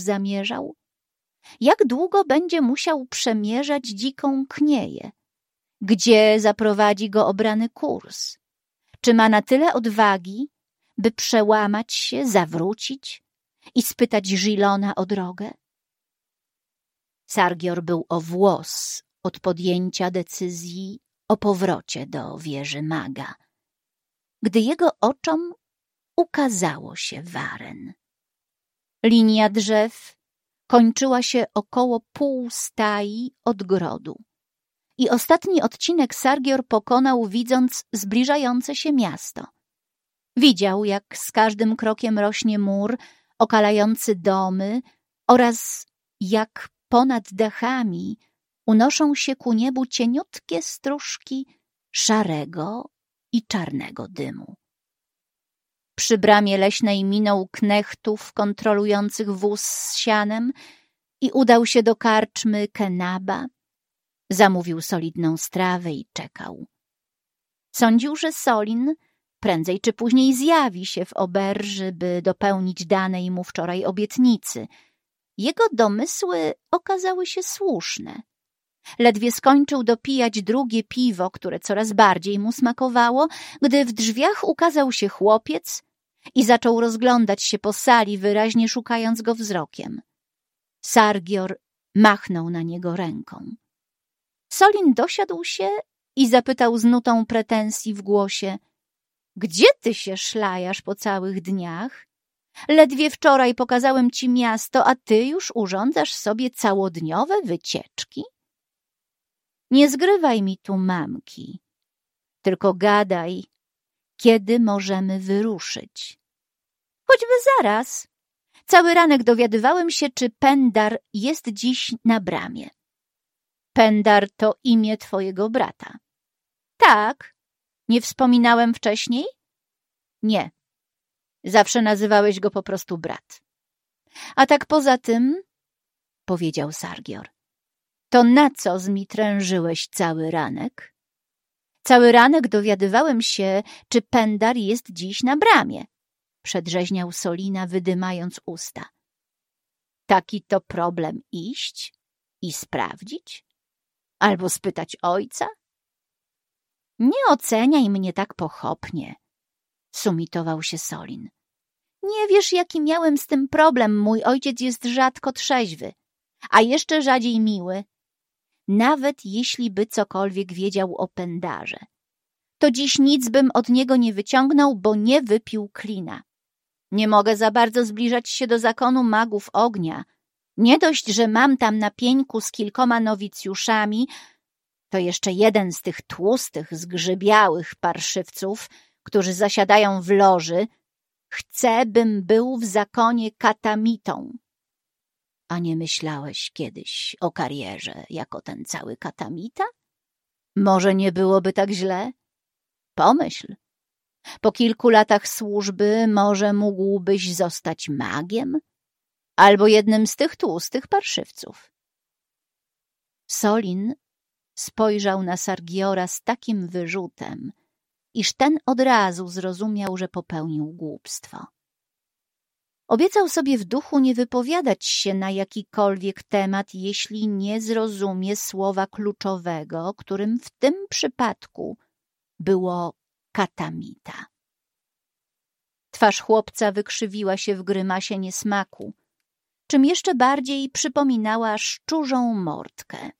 zamierzał? Jak długo będzie musiał przemierzać dziką knieję? Gdzie zaprowadzi go obrany kurs? Czy ma na tyle odwagi, by przełamać się, zawrócić i spytać Żilona o drogę? Sargior był o włos od podjęcia decyzji o powrocie do wieży maga, gdy jego oczom ukazało się waren. Linia drzew kończyła się około pół stai od grodu. I ostatni odcinek Sargior pokonał, widząc zbliżające się miasto. Widział, jak z każdym krokiem rośnie mur okalający domy oraz jak ponad dachami unoszą się ku niebu cieniutkie stróżki szarego i czarnego dymu. Przy bramie leśnej minął knechtów kontrolujących wóz z sianem i udał się do karczmy Kenaba. Zamówił solidną strawę i czekał. Sądził, że Solin prędzej czy później zjawi się w oberży, by dopełnić danej mu wczoraj obietnicy. Jego domysły okazały się słuszne. Ledwie skończył dopijać drugie piwo, które coraz bardziej mu smakowało, gdy w drzwiach ukazał się chłopiec i zaczął rozglądać się po sali, wyraźnie szukając go wzrokiem. Sargior machnął na niego ręką. Solin dosiadł się i zapytał z nutą pretensji w głosie — Gdzie ty się szlajasz po całych dniach? Ledwie wczoraj pokazałem ci miasto, a ty już urządzasz sobie całodniowe wycieczki? Nie zgrywaj mi tu mamki, tylko gadaj, kiedy możemy wyruszyć. Choćby zaraz. Cały ranek dowiadywałem się, czy Pendar jest dziś na bramie. Pendar to imię twojego brata. Tak. Nie wspominałem wcześniej? Nie. Zawsze nazywałeś go po prostu brat. A tak poza tym, powiedział Sargior, to na co zmitrężyłeś cały ranek? Cały ranek dowiadywałem się, czy Pendar jest dziś na bramie, przedrzeźniał Solina, wydymając usta. Taki to problem iść i sprawdzić? Albo spytać ojca? Nie oceniaj mnie tak pochopnie, sumitował się Solin. Nie wiesz, jaki miałem z tym problem. Mój ojciec jest rzadko trzeźwy, a jeszcze rzadziej miły nawet jeśli by cokolwiek wiedział o pędarze. To dziś nic bym od niego nie wyciągnął, bo nie wypił klina. Nie mogę za bardzo zbliżać się do zakonu magów ognia. Nie dość, że mam tam na pieńku z kilkoma nowicjuszami, to jeszcze jeden z tych tłustych, zgrzybiałych parszywców, którzy zasiadają w loży, chce, bym był w zakonie katamitą. A nie myślałeś kiedyś o karierze jako ten cały katamita? Może nie byłoby tak źle? Pomyśl. Po kilku latach służby może mógłbyś zostać magiem? Albo jednym z tych tłustych parszywców. Solin spojrzał na Sargiora z takim wyrzutem, iż ten od razu zrozumiał, że popełnił głupstwo. Obiecał sobie w duchu nie wypowiadać się na jakikolwiek temat, jeśli nie zrozumie słowa kluczowego, którym w tym przypadku było katamita. Twarz chłopca wykrzywiła się w grymasie niesmaku, czym jeszcze bardziej przypominała szczurzą mordkę.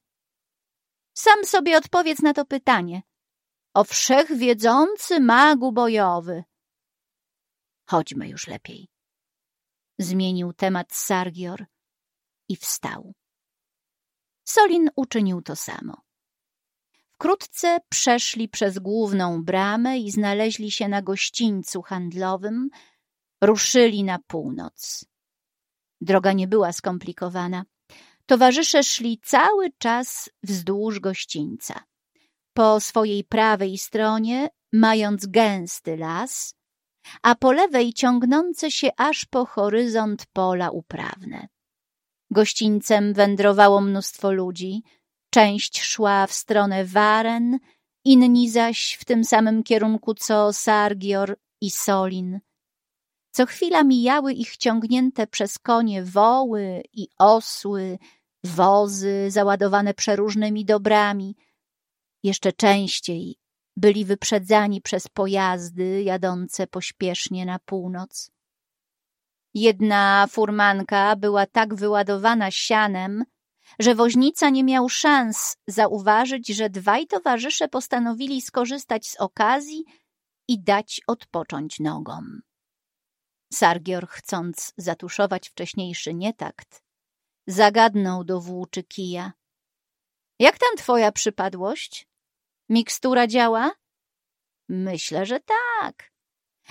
Sam sobie odpowiedz na to pytanie. O wszechwiedzący magu bojowy. Chodźmy już lepiej. Zmienił temat Sargior i wstał. Solin uczynił to samo. Wkrótce przeszli przez główną bramę i znaleźli się na gościńcu handlowym. Ruszyli na północ. Droga nie była skomplikowana. Towarzysze szli cały czas wzdłuż gościńca. Po swojej prawej stronie, mając gęsty las, a po lewej ciągnące się aż po horyzont pola uprawne. Gościńcem wędrowało mnóstwo ludzi, część szła w stronę Waren, inni zaś w tym samym kierunku co Sargior i Solin. Co chwila mijały ich ciągnięte przez konie woły i osły, wozy załadowane przeróżnymi dobrami. Jeszcze częściej byli wyprzedzani przez pojazdy jadące pośpiesznie na północ. Jedna furmanka była tak wyładowana sianem, że woźnica nie miał szans zauważyć, że dwaj towarzysze postanowili skorzystać z okazji i dać odpocząć nogom. Sargior, chcąc zatuszować wcześniejszy nietakt, zagadnął do włóczy kija. — Jak tam twoja przypadłość? Mikstura działa? — Myślę, że tak,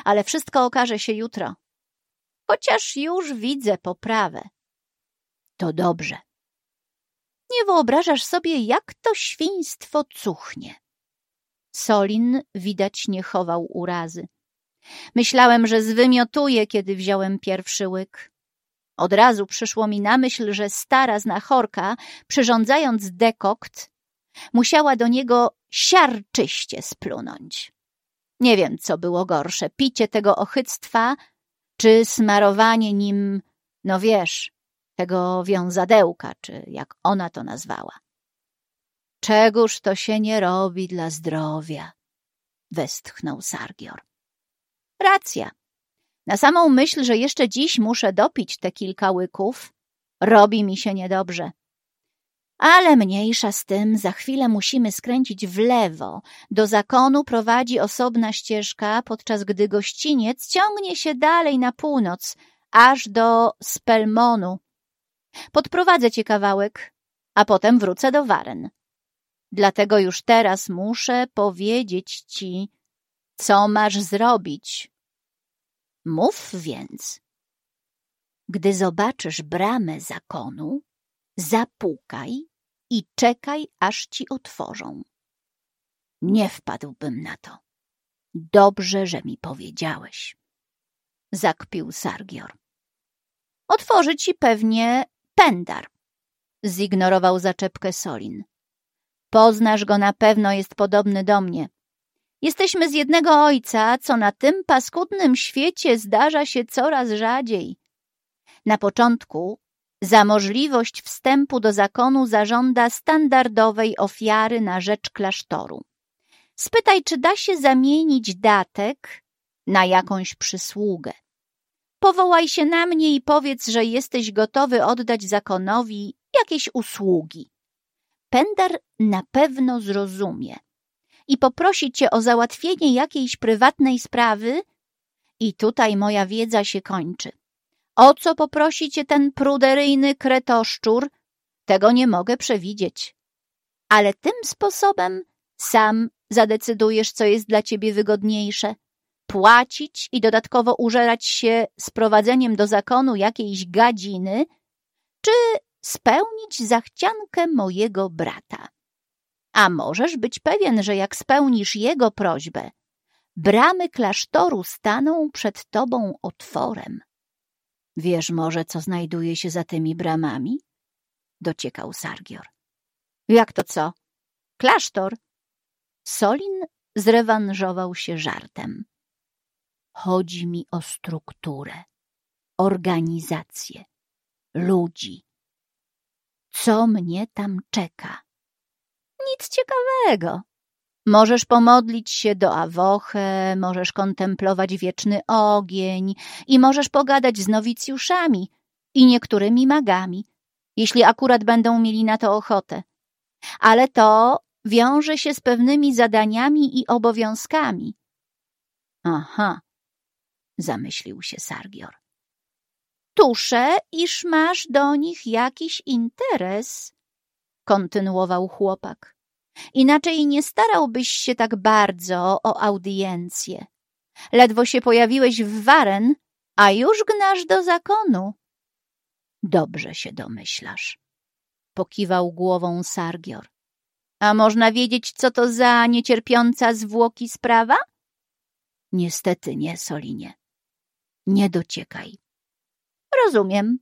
ale wszystko okaże się jutro. Chociaż już widzę poprawę. — To dobrze. Nie wyobrażasz sobie, jak to świństwo cuchnie. Solin widać nie chował urazy. Myślałem, że zwymiotuje, kiedy wziąłem pierwszy łyk. Od razu przyszło mi na myśl, że stara znachorka, przyrządzając dekokt, musiała do niego siarczyście splunąć. Nie wiem, co było gorsze, picie tego ochyctwa, czy smarowanie nim, no wiesz, tego wiązadełka, czy jak ona to nazwała. Czegóż to się nie robi dla zdrowia? Westchnął Sargior. Racja. Na samą myśl, że jeszcze dziś muszę dopić te kilka łyków, robi mi się niedobrze. Ale mniejsza z tym, za chwilę musimy skręcić w lewo. Do zakonu prowadzi osobna ścieżka, podczas gdy gościniec ciągnie się dalej na północ, aż do Spelmonu. Podprowadzę cię kawałek, a potem wrócę do Waren. Dlatego już teraz muszę powiedzieć ci, co masz zrobić. Mów więc. Gdy zobaczysz bramę zakonu, zapukaj i czekaj, aż ci otworzą. Nie wpadłbym na to. Dobrze, że mi powiedziałeś. Zakpił Sargior. Otworzy ci pewnie Pendar. Zignorował zaczepkę Solin. Poznasz go na pewno, jest podobny do mnie. Jesteśmy z jednego ojca, co na tym paskudnym świecie zdarza się coraz rzadziej. Na początku za możliwość wstępu do zakonu zażąda standardowej ofiary na rzecz klasztoru. Spytaj, czy da się zamienić datek na jakąś przysługę. Powołaj się na mnie i powiedz, że jesteś gotowy oddać zakonowi jakieś usługi. Pender na pewno zrozumie i poprosi cię o załatwienie jakiejś prywatnej sprawy i tutaj moja wiedza się kończy. O co poprosi cię ten pruderyjny kretoszczur, tego nie mogę przewidzieć. Ale tym sposobem sam zadecydujesz, co jest dla ciebie wygodniejsze. Płacić i dodatkowo użerać się sprowadzeniem do zakonu jakiejś gadziny, czy spełnić zachciankę mojego brata. A możesz być pewien, że jak spełnisz jego prośbę, bramy klasztoru staną przed tobą otworem. Wiesz może, co znajduje się za tymi bramami? Dociekał Sargior. Jak to co? Klasztor? Solin zrewanżował się żartem. Chodzi mi o strukturę, organizację, ludzi. Co mnie tam czeka? Nic ciekawego. Możesz pomodlić się do Awoche, możesz kontemplować wieczny ogień i możesz pogadać z nowicjuszami i niektórymi magami, jeśli akurat będą mieli na to ochotę. Ale to wiąże się z pewnymi zadaniami i obowiązkami. Aha, zamyślił się Sargior. Tuszę, iż masz do nich jakiś interes, kontynuował chłopak. Inaczej nie starałbyś się tak bardzo o audiencję. Ledwo się pojawiłeś w Waren, a już gnasz do zakonu. Dobrze się domyślasz, pokiwał głową Sargior. A można wiedzieć, co to za niecierpiąca zwłoki sprawa? Niestety nie, Solinie. Nie dociekaj. Rozumiem.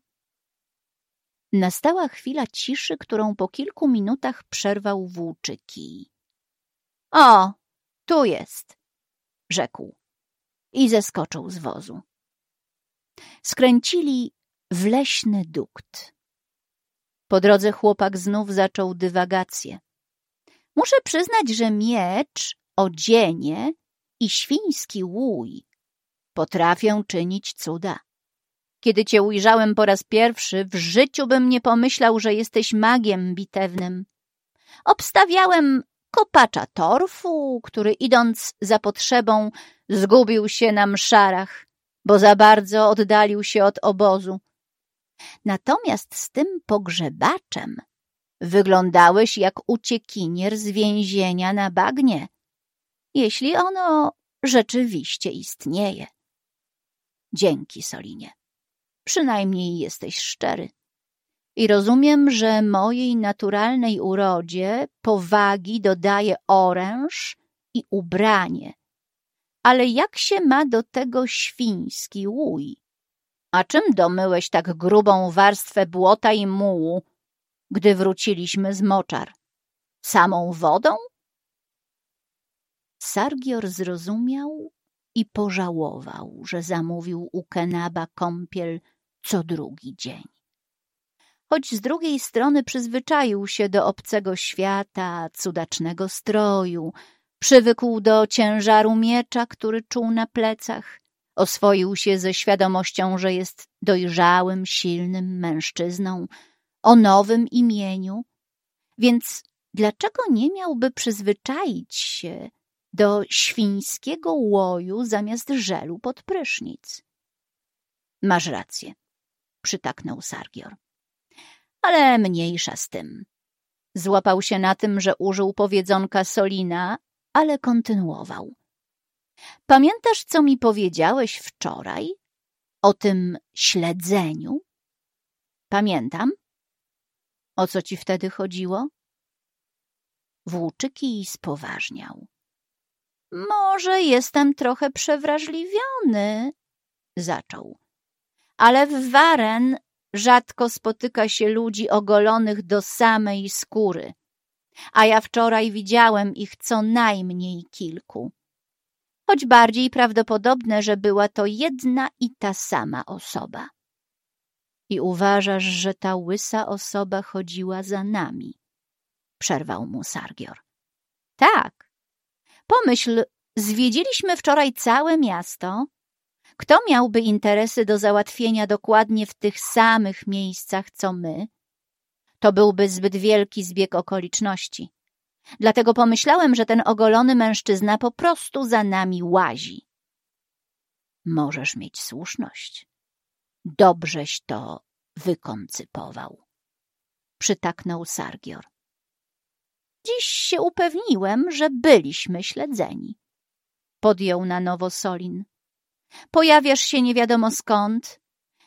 Nastała chwila ciszy, którą po kilku minutach przerwał włóczyki. O, tu jest, rzekł i zeskoczył z wozu. Skręcili w leśny dukt. Po drodze chłopak znów zaczął dywagację. Muszę przyznać, że miecz, odzienie i świński łój potrafią czynić cuda. Kiedy cię ujrzałem po raz pierwszy, w życiu bym nie pomyślał, że jesteś magiem bitewnym. Obstawiałem kopacza torfu, który idąc za potrzebą zgubił się na mszarach, bo za bardzo oddalił się od obozu. Natomiast z tym pogrzebaczem wyglądałeś jak uciekinier z więzienia na bagnie, jeśli ono rzeczywiście istnieje. Dzięki, Solinie. Przynajmniej jesteś szczery. I rozumiem, że mojej naturalnej urodzie powagi dodaje oręż i ubranie. Ale jak się ma do tego świński łój? A czym domyłeś tak grubą warstwę błota i mułu, gdy wróciliśmy z moczar? Samą wodą? Sargior zrozumiał i pożałował, że zamówił u Kenaba kąpiel co drugi dzień. Choć z drugiej strony przyzwyczaił się do obcego świata, cudacznego stroju, przywykł do ciężaru miecza, który czuł na plecach, oswoił się ze świadomością, że jest dojrzałym, silnym mężczyzną o nowym imieniu, więc dlaczego nie miałby przyzwyczaić się do świńskiego łoju zamiast żelu pod prysznic? Masz rację, przytaknął Sargior. Ale mniejsza z tym. Złapał się na tym, że użył powiedzonka Solina, ale kontynuował. Pamiętasz, co mi powiedziałeś wczoraj? O tym śledzeniu? Pamiętam. O co ci wtedy chodziło? Włóczyki spoważniał. Może jestem trochę przewrażliwiony, zaczął. Ale w Waren rzadko spotyka się ludzi ogolonych do samej skóry, a ja wczoraj widziałem ich co najmniej kilku. Choć bardziej prawdopodobne, że była to jedna i ta sama osoba. I uważasz, że ta łysa osoba chodziła za nami? Przerwał mu Sargior. Tak. Pomyśl, zwiedziliśmy wczoraj całe miasto. Kto miałby interesy do załatwienia dokładnie w tych samych miejscach, co my? To byłby zbyt wielki zbieg okoliczności. Dlatego pomyślałem, że ten ogolony mężczyzna po prostu za nami łazi. Możesz mieć słuszność. Dobrześ to wykoncypował. Przytaknął Sargior. Dziś się upewniłem, że byliśmy śledzeni. Podjął na nowo Solin. Pojawiasz się nie wiadomo skąd,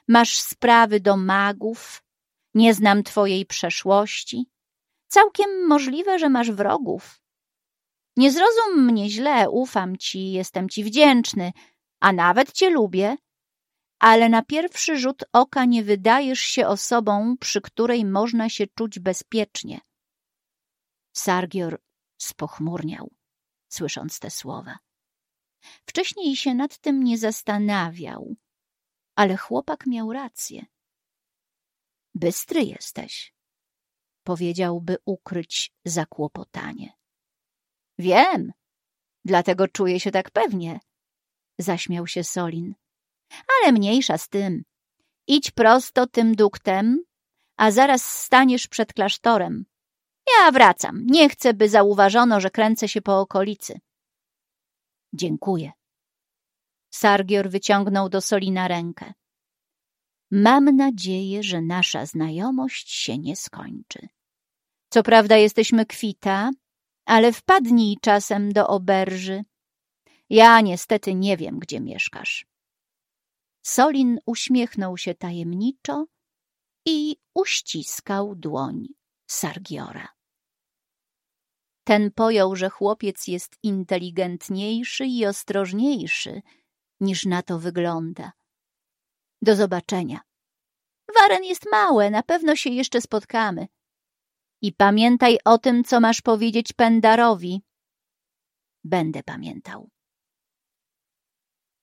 masz sprawy do magów, nie znam twojej przeszłości. Całkiem możliwe, że masz wrogów. Nie zrozum mnie źle, ufam ci, jestem ci wdzięczny, a nawet cię lubię, ale na pierwszy rzut oka nie wydajesz się osobą, przy której można się czuć bezpiecznie. Sargior spochmurniał, słysząc te słowa. Wcześniej się nad tym nie zastanawiał, ale chłopak miał rację. Bystry jesteś, powiedziałby ukryć zakłopotanie. Wiem, dlatego czuję się tak pewnie, zaśmiał się Solin. Ale mniejsza z tym. Idź prosto tym duktem, a zaraz staniesz przed klasztorem. Ja wracam. Nie chcę, by zauważono, że kręcę się po okolicy. Dziękuję. Sargior wyciągnął do Solina rękę. Mam nadzieję, że nasza znajomość się nie skończy. Co prawda jesteśmy kwita, ale wpadnij czasem do oberży. Ja niestety nie wiem, gdzie mieszkasz. Solin uśmiechnął się tajemniczo i uściskał dłoń Sargiora. Ten pojął, że chłopiec jest inteligentniejszy i ostrożniejszy niż na to wygląda. Do zobaczenia. Waren jest małe, na pewno się jeszcze spotkamy. I pamiętaj o tym, co masz powiedzieć Pendarowi. Będę pamiętał.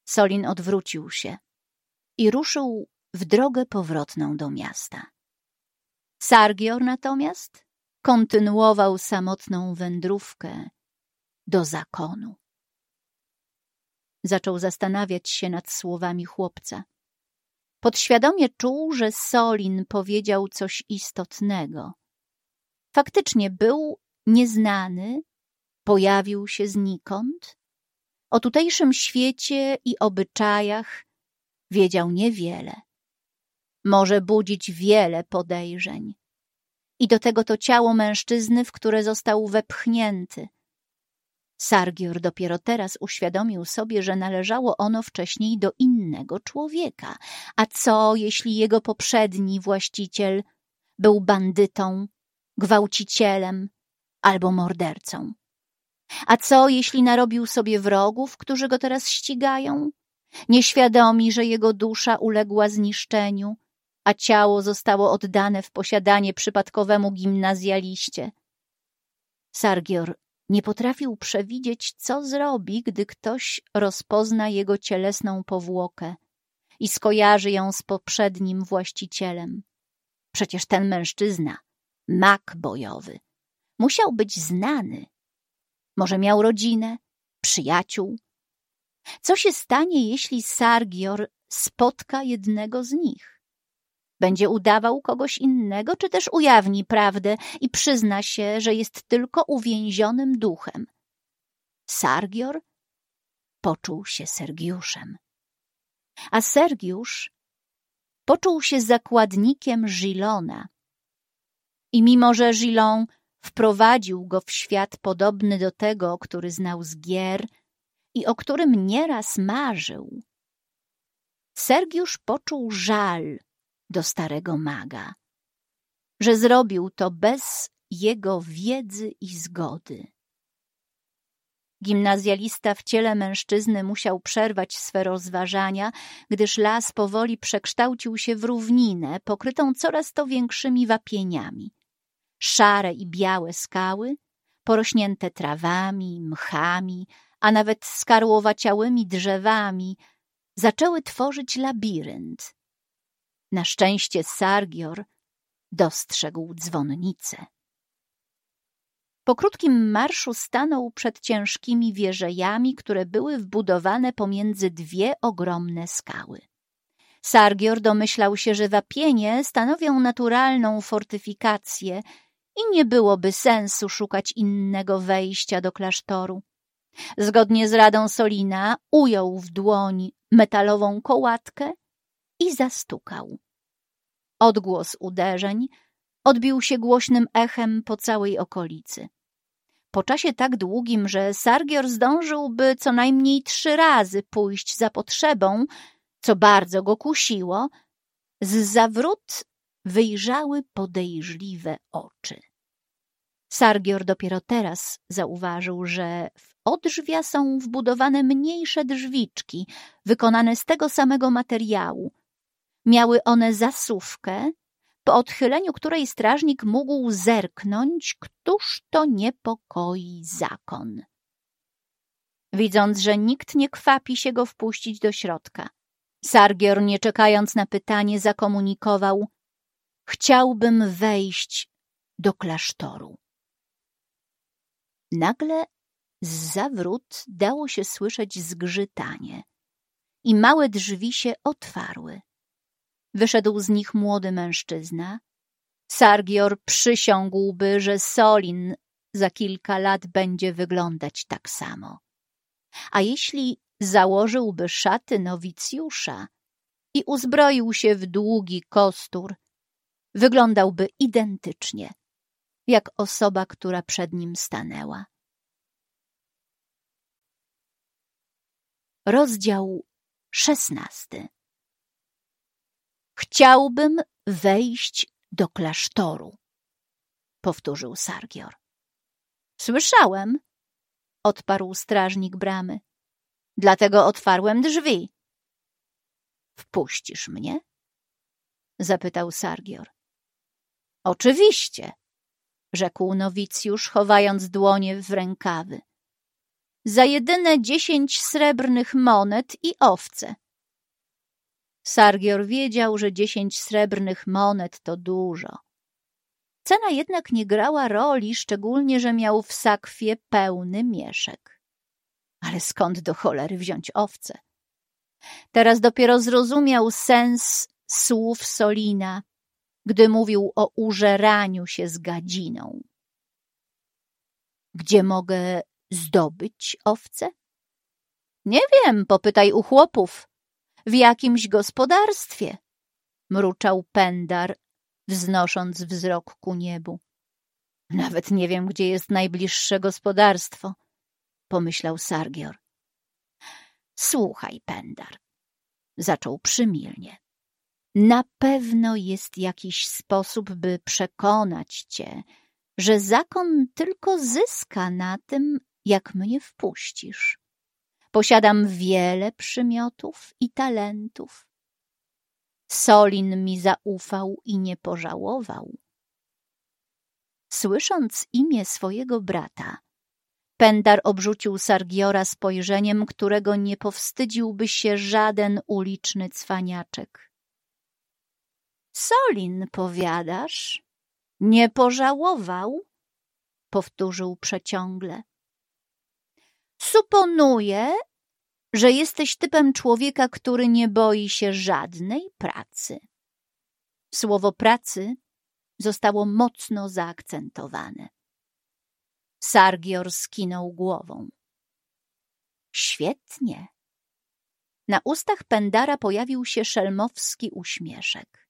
Solin odwrócił się i ruszył w drogę powrotną do miasta. Sargior natomiast kontynuował samotną wędrówkę do zakonu. Zaczął zastanawiać się nad słowami chłopca. Podświadomie czuł, że Solin powiedział coś istotnego. Faktycznie był nieznany, pojawił się znikąd. O tutejszym świecie i obyczajach wiedział niewiele. Może budzić wiele podejrzeń. I do tego to ciało mężczyzny, w które został wepchnięty. Sargior dopiero teraz uświadomił sobie, że należało ono wcześniej do innego człowieka. A co, jeśli jego poprzedni właściciel był bandytą, gwałcicielem albo mordercą? A co, jeśli narobił sobie wrogów, którzy go teraz ścigają? Nieświadomi, że jego dusza uległa zniszczeniu, a ciało zostało oddane w posiadanie przypadkowemu gimnazjaliście. Sargior nie potrafił przewidzieć, co zrobi, gdy ktoś rozpozna jego cielesną powłokę i skojarzy ją z poprzednim właścicielem. Przecież ten mężczyzna, mak bojowy, musiał być znany. Może miał rodzinę, przyjaciół. Co się stanie, jeśli Sargior spotka jednego z nich? Będzie udawał kogoś innego, czy też ujawni prawdę i przyzna się, że jest tylko uwięzionym duchem? Sargior poczuł się Sergiuszem. A Sergiusz poczuł się zakładnikiem Gilona. I mimo, że Gilon wprowadził go w świat podobny do tego, który znał z gier i o którym nieraz marzył, Sergiusz poczuł żal do starego maga, że zrobił to bez jego wiedzy i zgody. Gimnazjalista w ciele mężczyzny musiał przerwać swe rozważania, gdyż las powoli przekształcił się w równinę pokrytą coraz to większymi wapieniami. Szare i białe skały, porośnięte trawami, mchami, a nawet skarłowaciałymi drzewami, zaczęły tworzyć labirynt, na szczęście Sargior dostrzegł dzwonnicę. Po krótkim marszu stanął przed ciężkimi wieżejami, które były wbudowane pomiędzy dwie ogromne skały. Sargior domyślał się, że wapienie stanowią naturalną fortyfikację i nie byłoby sensu szukać innego wejścia do klasztoru. Zgodnie z radą Solina ujął w dłoń metalową kołatkę i zastukał. Odgłos uderzeń odbił się głośnym echem po całej okolicy. Po czasie tak długim, że Sargior zdążyłby co najmniej trzy razy pójść za potrzebą, co bardzo go kusiło, z zawrót wyjrzały podejrzliwe oczy. Sargior dopiero teraz zauważył, że w odrzwia są wbudowane mniejsze drzwiczki, wykonane z tego samego materiału. Miały one zasówkę, po odchyleniu której strażnik mógł zerknąć, któż to niepokoi zakon. Widząc, że nikt nie kwapi się go wpuścić do środka, Sargior, nie czekając na pytanie, zakomunikował — chciałbym wejść do klasztoru. Nagle z zawrót dało się słyszeć zgrzytanie i małe drzwi się otwarły. Wyszedł z nich młody mężczyzna. Sargior przysiągłby, że Solin za kilka lat będzie wyglądać tak samo. A jeśli założyłby szaty nowicjusza i uzbroił się w długi kostur, wyglądałby identycznie, jak osoba, która przed nim stanęła. Rozdział szesnasty Chciałbym wejść do klasztoru, powtórzył Sargior. Słyszałem, odparł strażnik bramy. Dlatego otwarłem drzwi. Wpuścisz mnie? zapytał Sargior. Oczywiście, rzekł nowicjusz, chowając dłonie w rękawy. Za jedyne dziesięć srebrnych monet i owce. Sargior wiedział, że dziesięć srebrnych monet to dużo. Cena jednak nie grała roli, szczególnie, że miał w sakwie pełny mieszek. Ale skąd do cholery wziąć owce? Teraz dopiero zrozumiał sens słów Solina, gdy mówił o użeraniu się z gadziną. Gdzie mogę zdobyć owce? Nie wiem, popytaj u chłopów. W jakimś gospodarstwie, mruczał Pendar, wznosząc wzrok ku niebu. Nawet nie wiem, gdzie jest najbliższe gospodarstwo, pomyślał Sargior. Słuchaj, Pendar, zaczął przymilnie. Na pewno jest jakiś sposób, by przekonać cię, że zakon tylko zyska na tym, jak mnie wpuścisz. Posiadam wiele przymiotów i talentów. Solin mi zaufał i nie pożałował. Słysząc imię swojego brata, Pendar obrzucił Sargiora spojrzeniem, którego nie powstydziłby się żaden uliczny cwaniaczek. Solin, powiadasz? Nie pożałował? Powtórzył przeciągle. Suponuję, że jesteś typem człowieka, który nie boi się żadnej pracy. Słowo pracy zostało mocno zaakcentowane. Sargior skinął głową. Świetnie. Na ustach Pendara pojawił się szelmowski uśmieszek.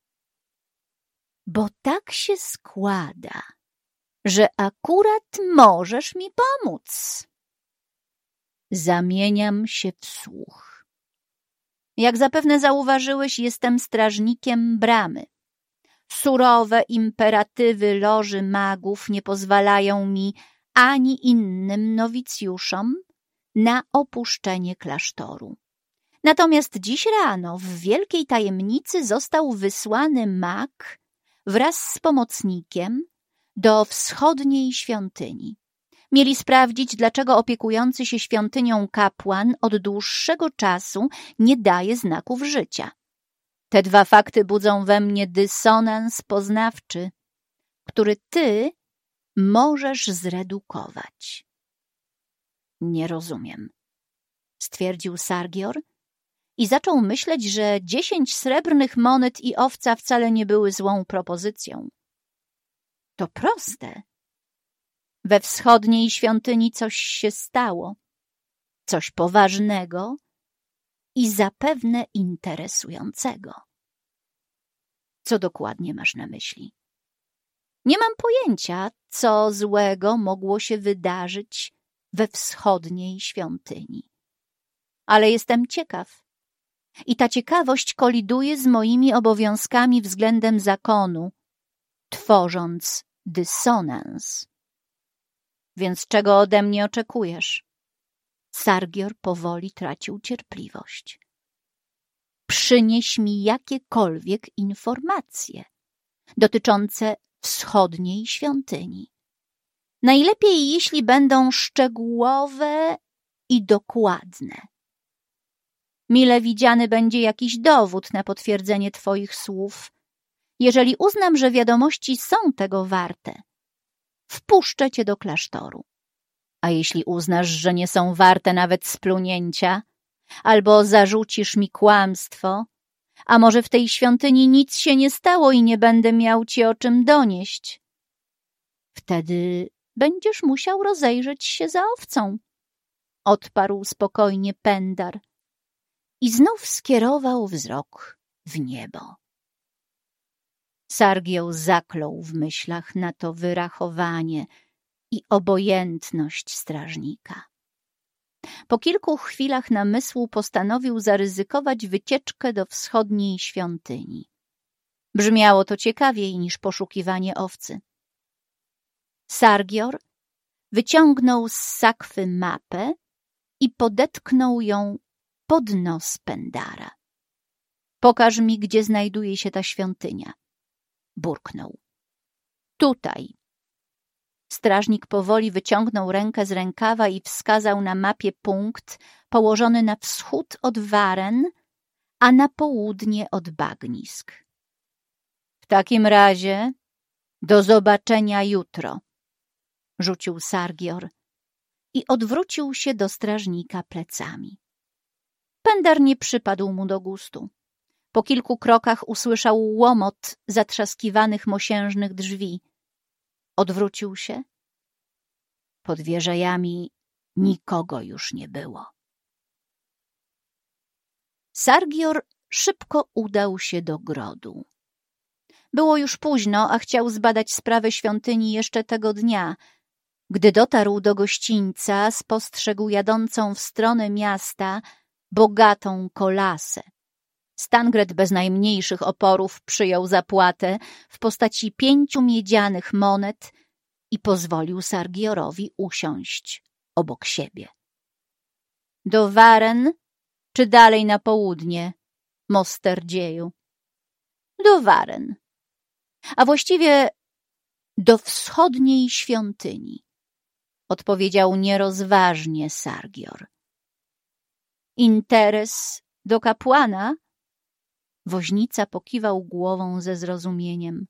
Bo tak się składa, że akurat możesz mi pomóc. Zamieniam się w słuch. Jak zapewne zauważyłeś, jestem strażnikiem bramy. Surowe imperatywy loży magów nie pozwalają mi ani innym nowicjuszom na opuszczenie klasztoru. Natomiast dziś rano w wielkiej tajemnicy został wysłany mag wraz z pomocnikiem do wschodniej świątyni. Mieli sprawdzić, dlaczego opiekujący się świątynią kapłan od dłuższego czasu nie daje znaków życia. Te dwa fakty budzą we mnie dysonans poznawczy, który ty możesz zredukować. Nie rozumiem, stwierdził Sargior i zaczął myśleć, że dziesięć srebrnych monet i owca wcale nie były złą propozycją. To proste. We wschodniej świątyni coś się stało, coś poważnego i zapewne interesującego. Co dokładnie masz na myśli? Nie mam pojęcia, co złego mogło się wydarzyć we wschodniej świątyni. Ale jestem ciekaw. I ta ciekawość koliduje z moimi obowiązkami względem zakonu, tworząc dysonans. Więc czego ode mnie oczekujesz? Sargior powoli tracił cierpliwość. Przynieś mi jakiekolwiek informacje dotyczące wschodniej świątyni. Najlepiej, jeśli będą szczegółowe i dokładne. Mile widziany będzie jakiś dowód na potwierdzenie Twoich słów. Jeżeli uznam, że wiadomości są tego warte, wpuszczę Cię do klasztoru. A jeśli uznasz, że nie są warte nawet splunięcia, albo zarzucisz mi kłamstwo, a może w tej świątyni nic się nie stało i nie będę miał ci o czym donieść. Wtedy będziesz musiał rozejrzeć się za owcą, odparł spokojnie Pendar i znów skierował wzrok w niebo. Sargieł zaklął w myślach na to wyrachowanie i obojętność strażnika. Po kilku chwilach namysłu postanowił zaryzykować wycieczkę do wschodniej świątyni. Brzmiało to ciekawiej niż poszukiwanie owcy. Sargior wyciągnął z sakwy mapę i podetknął ją pod nos Pendara. Pokaż mi, gdzie znajduje się ta świątynia. Burknął. Tutaj, Strażnik powoli wyciągnął rękę z rękawa i wskazał na mapie punkt położony na wschód od Waren, a na południe od bagnisk. W takim razie do zobaczenia jutro, rzucił Sargior i odwrócił się do strażnika plecami. Pender nie przypadł mu do gustu. Po kilku krokach usłyszał łomot zatrzaskiwanych mosiężnych drzwi. Odwrócił się. Pod wieżejami nikogo już nie było. Sargior szybko udał się do grodu. Było już późno, a chciał zbadać sprawę świątyni jeszcze tego dnia. Gdy dotarł do gościńca, spostrzegł jadącą w stronę miasta bogatą kolasę. Stangret bez najmniejszych oporów przyjął zapłatę w postaci pięciu miedzianych monet i pozwolił Sargiorowi usiąść obok siebie. Do Waren czy dalej na południe, Mosterdzieju? Do Waren, a właściwie do wschodniej świątyni, odpowiedział nierozważnie Sargior. Interes do kapłana? Woźnica pokiwał głową ze zrozumieniem.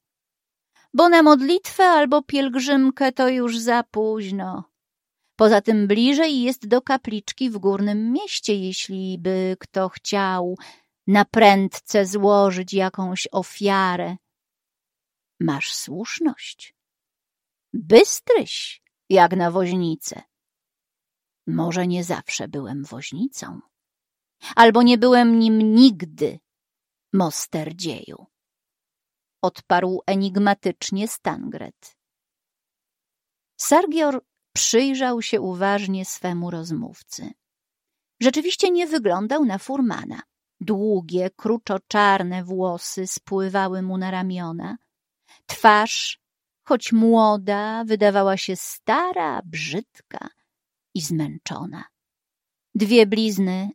Bo na modlitwę albo pielgrzymkę to już za późno. Poza tym bliżej jest do kapliczki w górnym mieście, jeśli by kto chciał na prędce złożyć jakąś ofiarę. Masz słuszność. Bystryś, jak na woźnicę. Może nie zawsze byłem woźnicą, albo nie byłem nim nigdy, mosterdzieju. Odparł enigmatycznie Stangret. Sargior przyjrzał się uważnie swemu rozmówcy. Rzeczywiście nie wyglądał na furmana. Długie, kruczo-czarne włosy spływały mu na ramiona. Twarz, choć młoda, wydawała się stara, brzydka i zmęczona. Dwie blizny,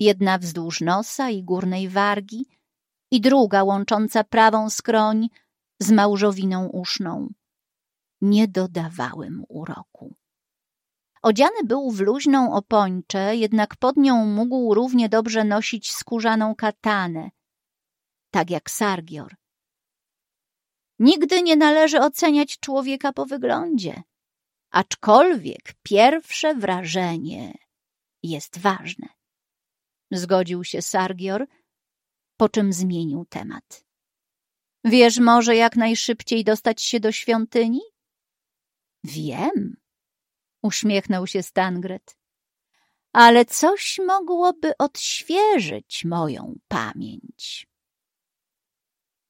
jedna wzdłuż nosa i górnej wargi i druga łącząca prawą skroń z małżowiną uszną nie dodawały mu uroku. Odziany był w luźną opończę, jednak pod nią mógł równie dobrze nosić skórzaną katanę, tak jak Sargior. Nigdy nie należy oceniać człowieka po wyglądzie, aczkolwiek pierwsze wrażenie jest ważne. Zgodził się Sargior, po czym zmienił temat. Wiesz może, jak najszybciej dostać się do świątyni? Wiem, uśmiechnął się Stangret. Ale coś mogłoby odświeżyć moją pamięć.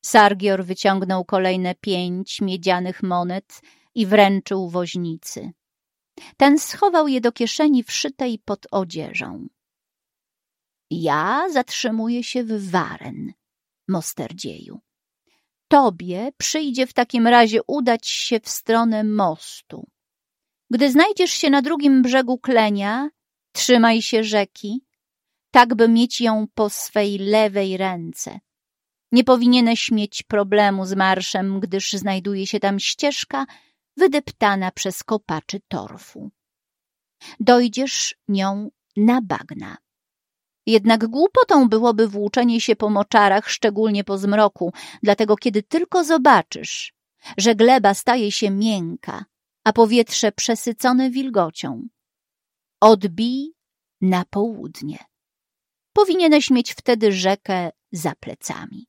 Sargior wyciągnął kolejne pięć miedzianych monet i wręczył woźnicy. Ten schował je do kieszeni wszytej pod odzieżą. Ja zatrzymuję się w Waren, Mosterdzieju. Tobie przyjdzie w takim razie udać się w stronę mostu. Gdy znajdziesz się na drugim brzegu klenia, trzymaj się rzeki, tak by mieć ją po swej lewej ręce. Nie powinieneś mieć problemu z marszem, gdyż znajduje się tam ścieżka wydeptana przez kopaczy torfu. Dojdziesz nią na bagna. Jednak głupotą byłoby włóczenie się po moczarach, szczególnie po zmroku, dlatego kiedy tylko zobaczysz, że gleba staje się miękka, a powietrze przesycone wilgocią, odbij na południe. Powinieneś mieć wtedy rzekę za plecami.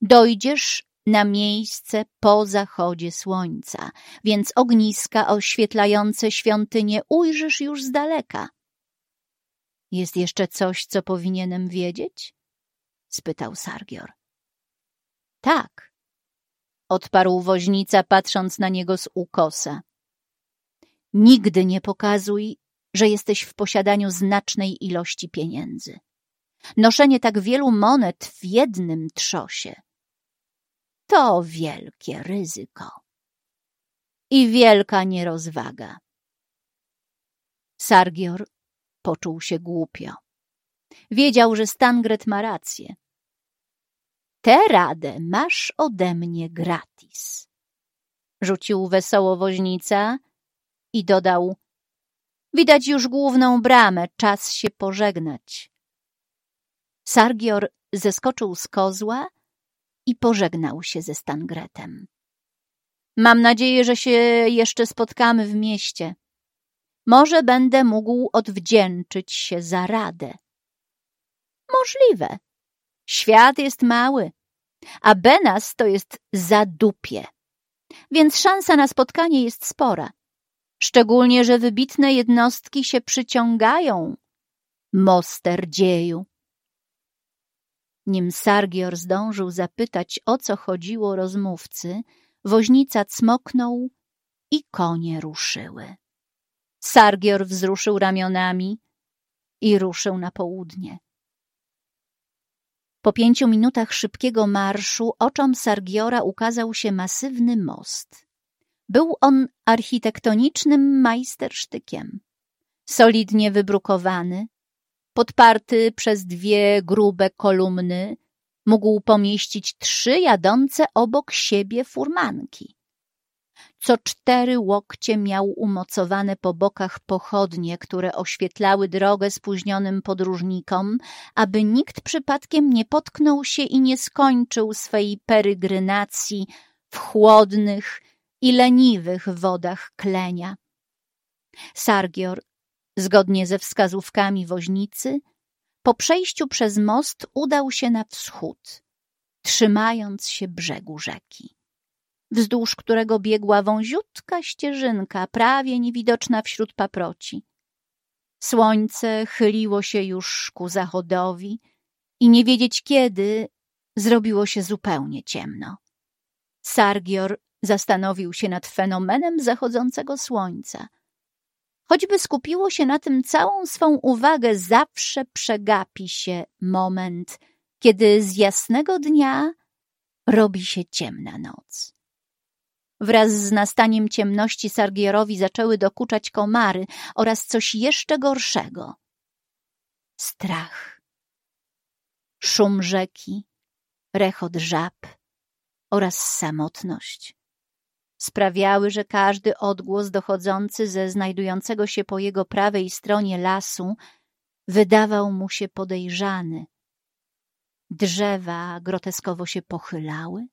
Dojdziesz na miejsce po zachodzie słońca, więc ogniska oświetlające świątynię ujrzysz już z daleka. Jest jeszcze coś, co powinienem wiedzieć? spytał Sargior. Tak, odparł woźnica, patrząc na niego z ukosa. Nigdy nie pokazuj, że jesteś w posiadaniu znacznej ilości pieniędzy. Noszenie tak wielu monet w jednym trzosie to wielkie ryzyko i wielka nierozwaga. Sargior poczuł się głupio. Wiedział, że Stangret ma rację. Tę radę masz ode mnie gratis. Rzucił wesoło woźnica i dodał Widać już główną bramę, czas się pożegnać. Sargior zeskoczył z kozła i pożegnał się ze Stangretem. Mam nadzieję, że się jeszcze spotkamy w mieście. Może będę mógł odwdzięczyć się za radę. Możliwe. Świat jest mały, a Benas to jest zadupie. Więc szansa na spotkanie jest spora. Szczególnie, że wybitne jednostki się przyciągają. Moster dzieju. Nim Sargior zdążył zapytać, o co chodziło rozmówcy, woźnica cmoknął i konie ruszyły. Sargior wzruszył ramionami i ruszył na południe. Po pięciu minutach szybkiego marszu oczom Sargiora ukazał się masywny most. Był on architektonicznym majstersztykiem. Solidnie wybrukowany, podparty przez dwie grube kolumny, mógł pomieścić trzy jadące obok siebie furmanki. Co cztery łokcie miał umocowane po bokach pochodnie, które oświetlały drogę spóźnionym podróżnikom, aby nikt przypadkiem nie potknął się i nie skończył swej perygrynacji w chłodnych i leniwych wodach klenia. Sargior, zgodnie ze wskazówkami woźnicy, po przejściu przez most udał się na wschód, trzymając się brzegu rzeki wzdłuż którego biegła wąziutka ścieżynka, prawie niewidoczna wśród paproci. Słońce chyliło się już ku zachodowi i nie wiedzieć kiedy zrobiło się zupełnie ciemno. Sargior zastanowił się nad fenomenem zachodzącego słońca. Choćby skupiło się na tym całą swą uwagę, zawsze przegapi się moment, kiedy z jasnego dnia robi się ciemna noc. Wraz z nastaniem ciemności Sargierowi zaczęły dokuczać komary oraz coś jeszcze gorszego. Strach. Szum rzeki, rechot żab oraz samotność sprawiały, że każdy odgłos dochodzący ze znajdującego się po jego prawej stronie lasu wydawał mu się podejrzany. Drzewa groteskowo się pochylały,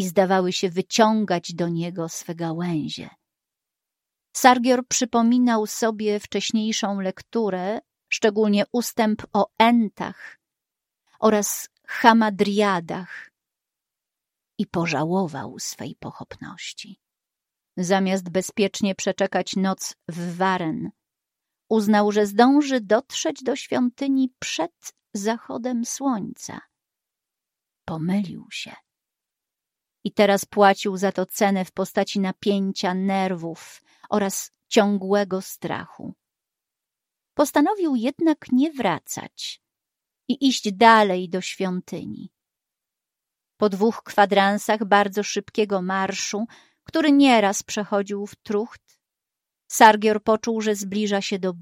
i zdawały się wyciągać do niego swe gałęzie. Sargior przypominał sobie wcześniejszą lekturę, szczególnie ustęp o entach oraz hamadriadach i pożałował swej pochopności. Zamiast bezpiecznie przeczekać noc w Waren, uznał, że zdąży dotrzeć do świątyni przed zachodem słońca. Pomylił się i teraz płacił za to cenę w postaci napięcia nerwów oraz ciągłego strachu. Postanowił jednak nie wracać i iść dalej do świątyni. Po dwóch kwadransach bardzo szybkiego marszu, który nieraz przechodził w trucht, Sargior poczuł, że zbliża się do